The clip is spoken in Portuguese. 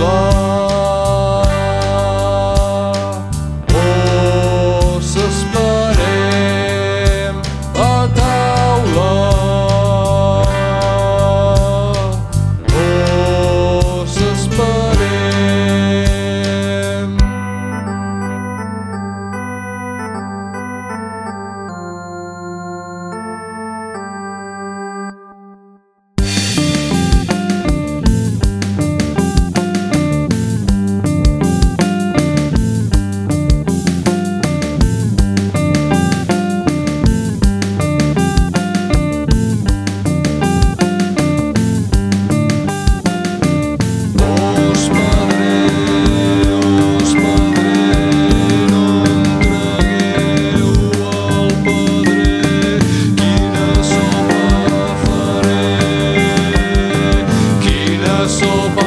long. eu sou